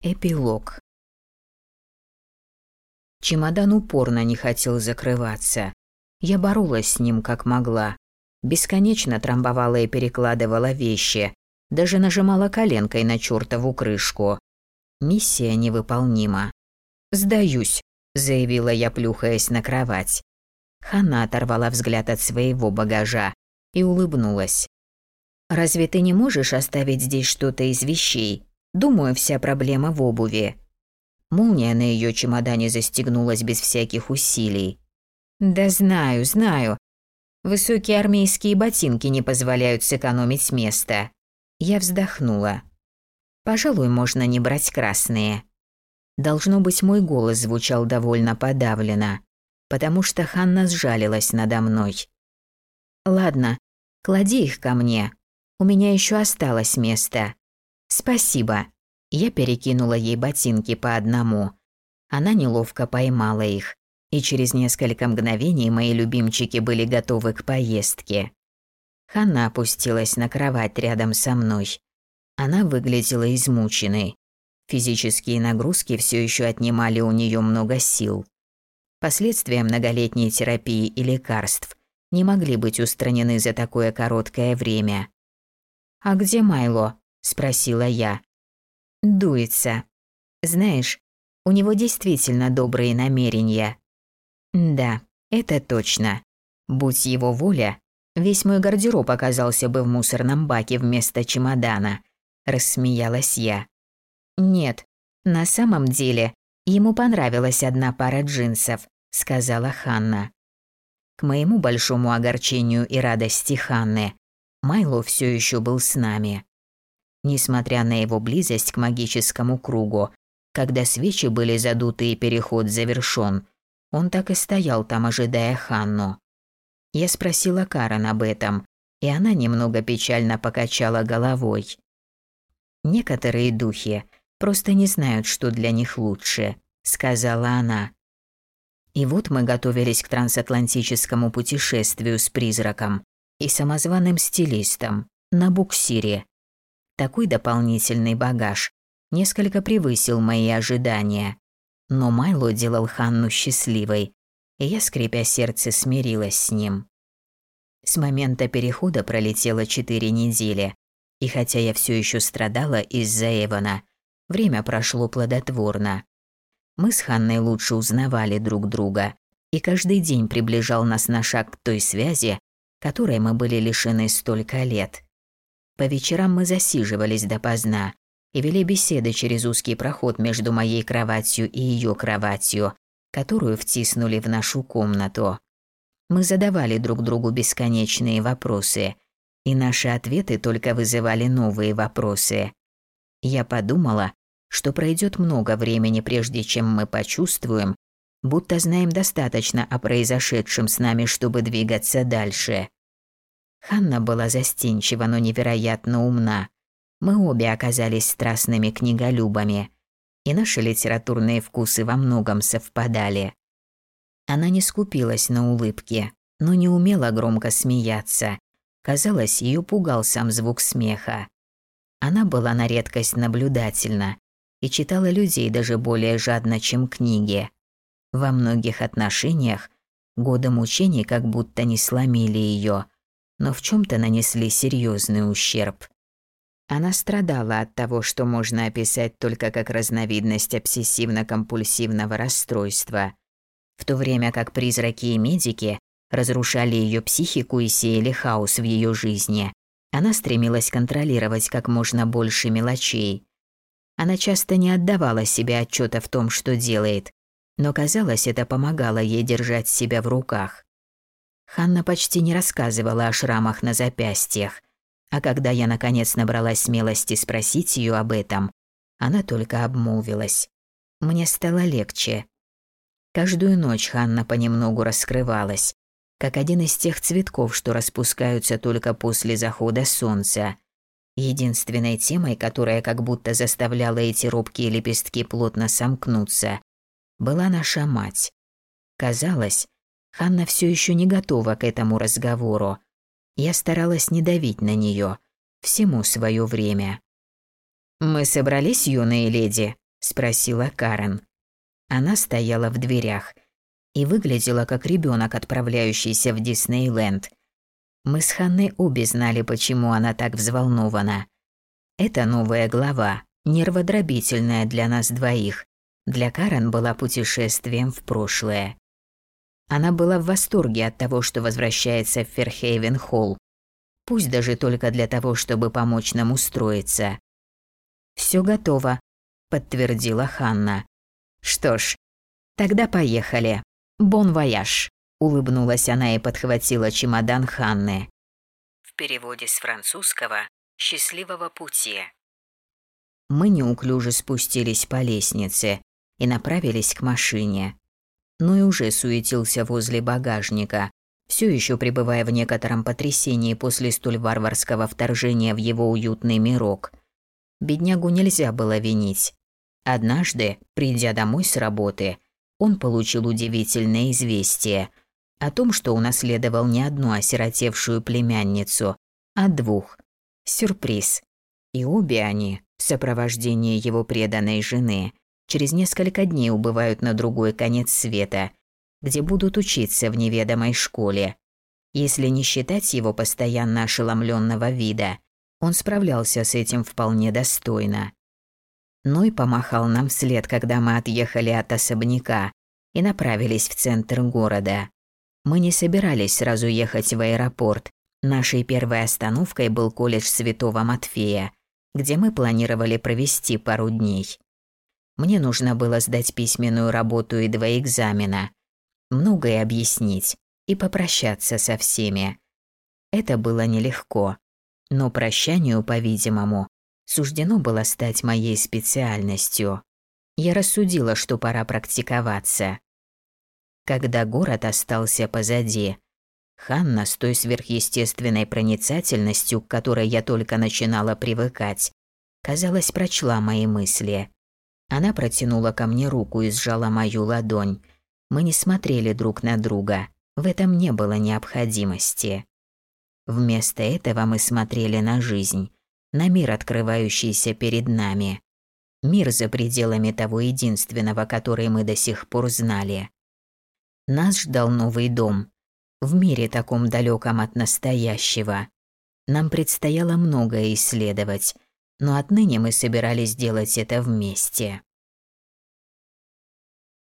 Эпилог. Чемодан упорно не хотел закрываться. Я боролась с ним как могла. Бесконечно трамбовала и перекладывала вещи. Даже нажимала коленкой на чертову крышку. Миссия невыполнима. «Сдаюсь», – заявила я, плюхаясь на кровать. Ханна оторвала взгляд от своего багажа и улыбнулась. «Разве ты не можешь оставить здесь что-то из вещей?» Думаю, вся проблема в обуви. Молния на ее чемодане застегнулась без всяких усилий. Да знаю, знаю. Высокие армейские ботинки не позволяют сэкономить место. Я вздохнула. Пожалуй, можно не брать красные. Должно быть, мой голос звучал довольно подавленно, потому что Ханна сжалилась надо мной. Ладно, клади их ко мне. У меня еще осталось место. «Спасибо». Я перекинула ей ботинки по одному. Она неловко поймала их, и через несколько мгновений мои любимчики были готовы к поездке. Ханна опустилась на кровать рядом со мной. Она выглядела измученной. Физические нагрузки все еще отнимали у нее много сил. Последствия многолетней терапии и лекарств не могли быть устранены за такое короткое время. «А где Майло?» – спросила я. «Дуется. Знаешь, у него действительно добрые намерения». «Да, это точно. Будь его воля, весь мой гардероб оказался бы в мусорном баке вместо чемодана», – рассмеялась я. «Нет, на самом деле, ему понравилась одна пара джинсов», – сказала Ханна. К моему большому огорчению и радости Ханны, Майло все еще был с нами. Несмотря на его близость к магическому кругу, когда свечи были задуты и переход завершён, он так и стоял там, ожидая Ханну. Я спросила Карен об этом, и она немного печально покачала головой. «Некоторые духи просто не знают, что для них лучше», — сказала она. И вот мы готовились к трансатлантическому путешествию с призраком и самозваным стилистом на буксире. Такой дополнительный багаж несколько превысил мои ожидания. Но Майло делал Ханну счастливой, и я, скрипя сердце, смирилась с ним. С момента перехода пролетело четыре недели, и хотя я все еще страдала из-за Эвана, время прошло плодотворно. Мы с Ханной лучше узнавали друг друга, и каждый день приближал нас на шаг к той связи, которой мы были лишены столько лет. По вечерам мы засиживались допоздна и вели беседы через узкий проход между моей кроватью и ее кроватью, которую втиснули в нашу комнату. Мы задавали друг другу бесконечные вопросы, и наши ответы только вызывали новые вопросы. Я подумала, что пройдет много времени, прежде чем мы почувствуем, будто знаем достаточно о произошедшем с нами, чтобы двигаться дальше. Ханна была застенчива, но невероятно умна. Мы обе оказались страстными книголюбами, и наши литературные вкусы во многом совпадали. Она не скупилась на улыбки, но не умела громко смеяться. Казалось, ее пугал сам звук смеха. Она была на редкость наблюдательна и читала людей даже более жадно, чем книги. Во многих отношениях годы мучений как будто не сломили ее – но в чем-то нанесли серьезный ущерб. Она страдала от того, что можно описать только как разновидность обсессивно-компульсивного расстройства, в то время как призраки и медики разрушали ее психику и сеяли хаос в ее жизни. Она стремилась контролировать как можно больше мелочей. Она часто не отдавала себе отчета в том, что делает, но казалось, это помогало ей держать себя в руках. Ханна почти не рассказывала о шрамах на запястьях, а когда я наконец набралась смелости спросить ее об этом, она только обмолвилась. Мне стало легче. Каждую ночь Ханна понемногу раскрывалась, как один из тех цветков, что распускаются только после захода солнца. Единственной темой, которая как будто заставляла эти робкие лепестки плотно сомкнуться, была наша мать. Казалось, Ханна все еще не готова к этому разговору. Я старалась не давить на нее. Всему свое время. «Мы собрались, юные леди?» спросила Карен. Она стояла в дверях и выглядела как ребенок, отправляющийся в Диснейленд. Мы с Ханной обе знали, почему она так взволнована. Это новая глава, нерводробительная для нас двоих. Для Карен была путешествием в прошлое. Она была в восторге от того, что возвращается в Ферхейвен-холл. Пусть даже только для того, чтобы помочь нам устроиться. Все готово», – подтвердила Ханна. «Что ж, тогда поехали. Бон вояж», – улыбнулась она и подхватила чемодан Ханны. В переводе с французского «счастливого пути». Мы неуклюже спустились по лестнице и направились к машине но и уже суетился возле багажника, все еще пребывая в некотором потрясении после столь варварского вторжения в его уютный мирок. Беднягу нельзя было винить. Однажды, придя домой с работы, он получил удивительное известие о том, что унаследовал не одну осиротевшую племянницу, а двух. Сюрприз. И обе они, в сопровождении его преданной жены, через несколько дней убывают на другой конец света, где будут учиться в неведомой школе. Если не считать его постоянно ошеломленного вида, он справлялся с этим вполне достойно. Ной помахал нам вслед, когда мы отъехали от особняка и направились в центр города. Мы не собирались сразу ехать в аэропорт. Нашей первой остановкой был колледж Святого Матфея, где мы планировали провести пару дней. Мне нужно было сдать письменную работу и два экзамена. Многое объяснить и попрощаться со всеми. Это было нелегко. Но прощанию, по-видимому, суждено было стать моей специальностью. Я рассудила, что пора практиковаться. Когда город остался позади, Ханна с той сверхъестественной проницательностью, к которой я только начинала привыкать, казалось, прочла мои мысли. Она протянула ко мне руку и сжала мою ладонь. Мы не смотрели друг на друга. В этом не было необходимости. Вместо этого мы смотрели на жизнь, на мир, открывающийся перед нами. Мир за пределами того единственного, который мы до сих пор знали. Нас ждал новый дом. В мире таком далеком от настоящего. Нам предстояло многое исследовать, но отныне мы собирались делать это вместе.